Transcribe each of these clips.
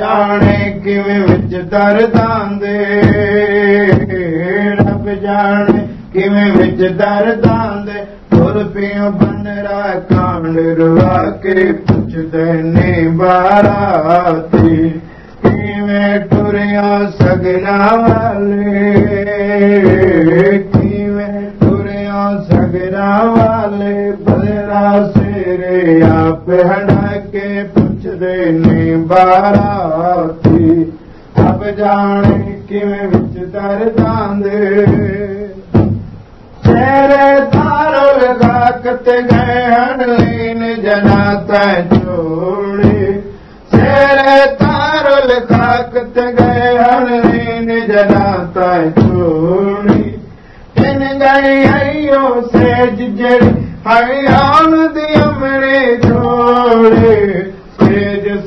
ठुर पियां बंदरा कांड रवाचंदे बारा थी कॻर वारे कव ठुरियां सगर वारे फिरा सेर पढ़ण खे पुछंदे बारा सभुल ताकते जनात ताकत गे हणी जना तोड़ी चिन गाई हई से हूंदी छोड़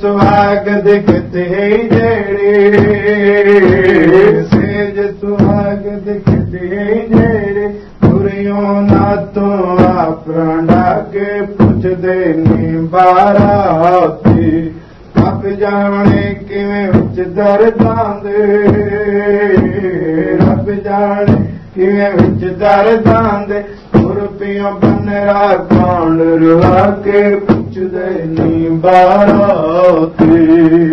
हाग देरे सवाग देर पूरो न त पुछंदी बारे के उर रे के उच दरदा ਪਿਆ ਬਨਰਾ ਕਾਂਡ ਰਵਾ ਕੇ ਪੁੱਛਦੇ ਨੀ ਬਾਰਾ ਤੇ